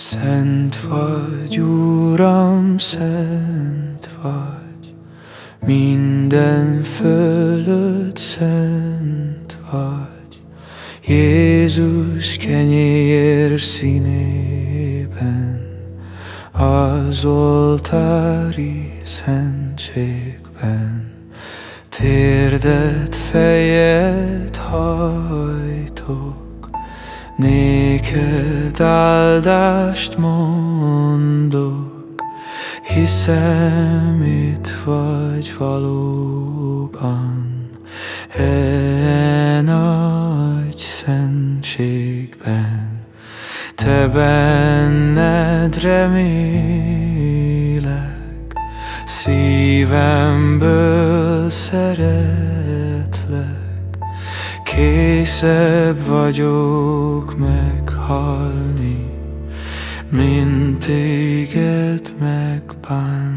Szent vagy, Uram, szent vagy, minden fölött szent vagy. Jézus kenyér színében, az oltári szentségben, térdet, fejet hajtok, Néked áldást mondok, hiszem itt vagy valóban, e nagy szentségben. Te benned remélek, szívemből szeretlek, Készebb vagyok meghalni, mint téged megbánni.